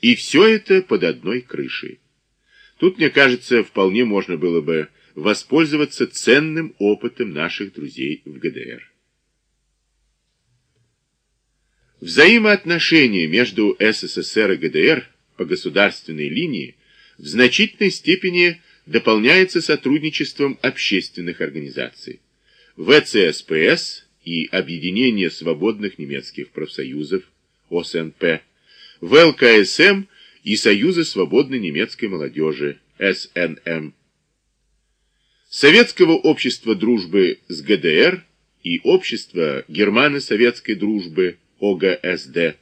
И все это под одной крышей. Тут, мне кажется, вполне можно было бы воспользоваться ценным опытом наших друзей в ГДР. Взаимоотношения между СССР и ГДР по государственной линии в значительной степени дополняется сотрудничеством общественных организаций. ВЦСПС и Объединение свободных немецких профсоюзов ОСНП, ВЛКСМ и Союза свободной немецкой молодежи СНМ, Советского общества дружбы с ГДР и Общества германо-советской дружбы ОГСД.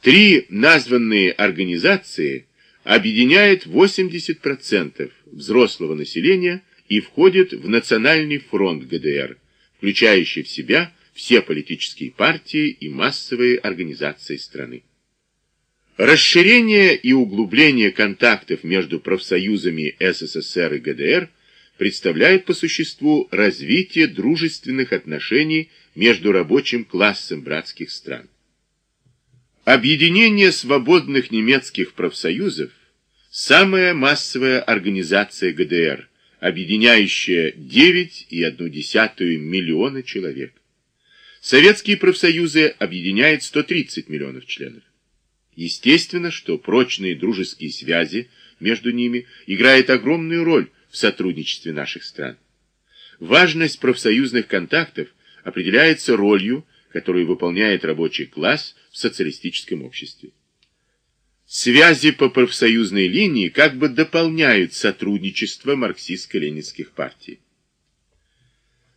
Три названные организации объединяют 80% взрослого населения и входят в Национальный фронт ГДР, включающий в себя все политические партии и массовые организации страны. Расширение и углубление контактов между профсоюзами СССР и ГДР представляет по существу развитие дружественных отношений между рабочим классом братских стран. Объединение свободных немецких профсоюзов – самая массовая организация ГДР, объединяющая 9,1 миллиона человек. Советские профсоюзы объединяют 130 миллионов членов. Естественно, что прочные дружеские связи между ними играют огромную роль в сотрудничестве наших стран. Важность профсоюзных контактов определяется ролью, которую выполняет рабочий класс в социалистическом обществе. Связи по профсоюзной линии как бы дополняют сотрудничество марксистско-ленинских партий.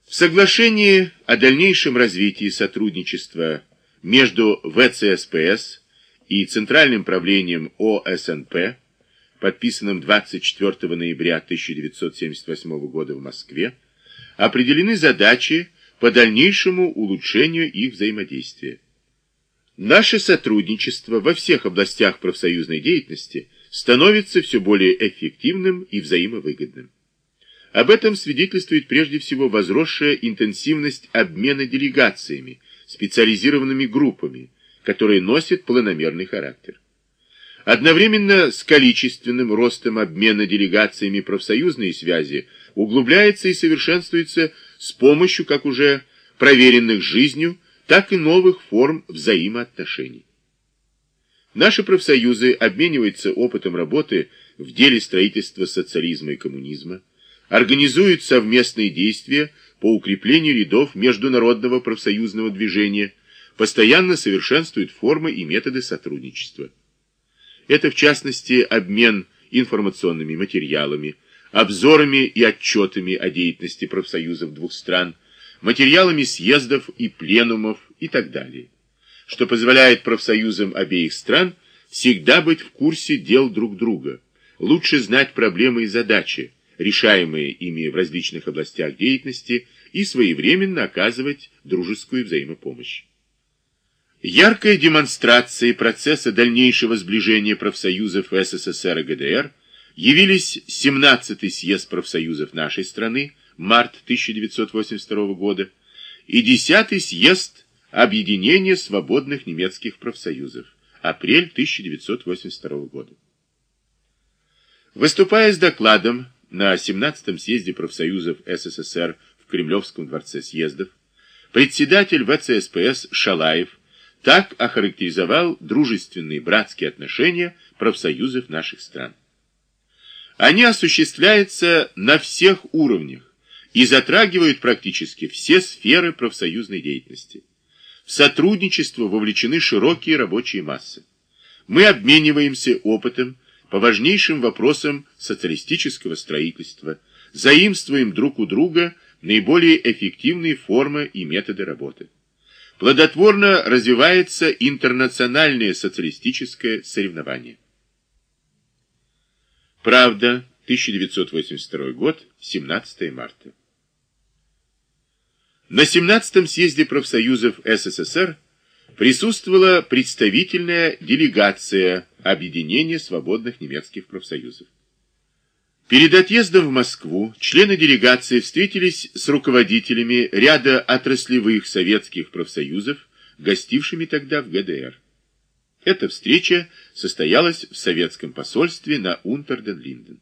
В соглашении о дальнейшем развитии сотрудничества между ВЦСПС и Центральным правлением ОСНП, подписанным 24 ноября 1978 года в Москве, определены задачи по дальнейшему улучшению их взаимодействия. Наше сотрудничество во всех областях профсоюзной деятельности становится все более эффективным и взаимовыгодным. Об этом свидетельствует прежде всего возросшая интенсивность обмена делегациями, специализированными группами, которые носят планомерный характер. Одновременно с количественным ростом обмена делегациями профсоюзные связи углубляется и совершенствуется с помощью как уже проверенных жизнью, так и новых форм взаимоотношений. Наши профсоюзы обмениваются опытом работы в деле строительства социализма и коммунизма, организуют совместные действия по укреплению рядов международного профсоюзного движения, постоянно совершенствуют формы и методы сотрудничества. Это, в частности, обмен информационными материалами, обзорами и отчетами о деятельности профсоюзов двух стран, материалами съездов и пленумов и так далее, что позволяет профсоюзам обеих стран всегда быть в курсе дел друг друга, лучше знать проблемы и задачи, решаемые ими в различных областях деятельности, и своевременно оказывать дружескую взаимопомощь. Яркой демонстрацией процесса дальнейшего сближения профсоюзов СССР и ГДР явились 17-й съезд профсоюзов нашей страны, март 1982 года, и 10-й съезд Объединения свободных немецких профсоюзов, апрель 1982 года. Выступая с докладом на 17-м съезде профсоюзов СССР в Кремлевском дворце съездов, председатель ВЦСПС Шалаев так охарактеризовал дружественные братские отношения профсоюзов наших стран. Они осуществляются на всех уровнях и затрагивают практически все сферы профсоюзной деятельности. В сотрудничество вовлечены широкие рабочие массы. Мы обмениваемся опытом по важнейшим вопросам социалистического строительства, заимствуем друг у друга наиболее эффективные формы и методы работы. Плодотворно развивается интернациональное социалистическое соревнование. Правда, 1982 год, 17 марта. На 17-м съезде профсоюзов СССР присутствовала представительная делегация Объединения свободных немецких профсоюзов. Перед отъездом в Москву члены делегации встретились с руководителями ряда отраслевых советских профсоюзов, гостившими тогда в ГДР. Эта встреча состоялась в советском посольстве на Унтерден-Линден.